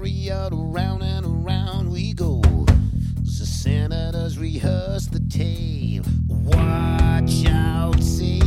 chariot, around and around we go. The senators rehearse the tale. Watch out, see.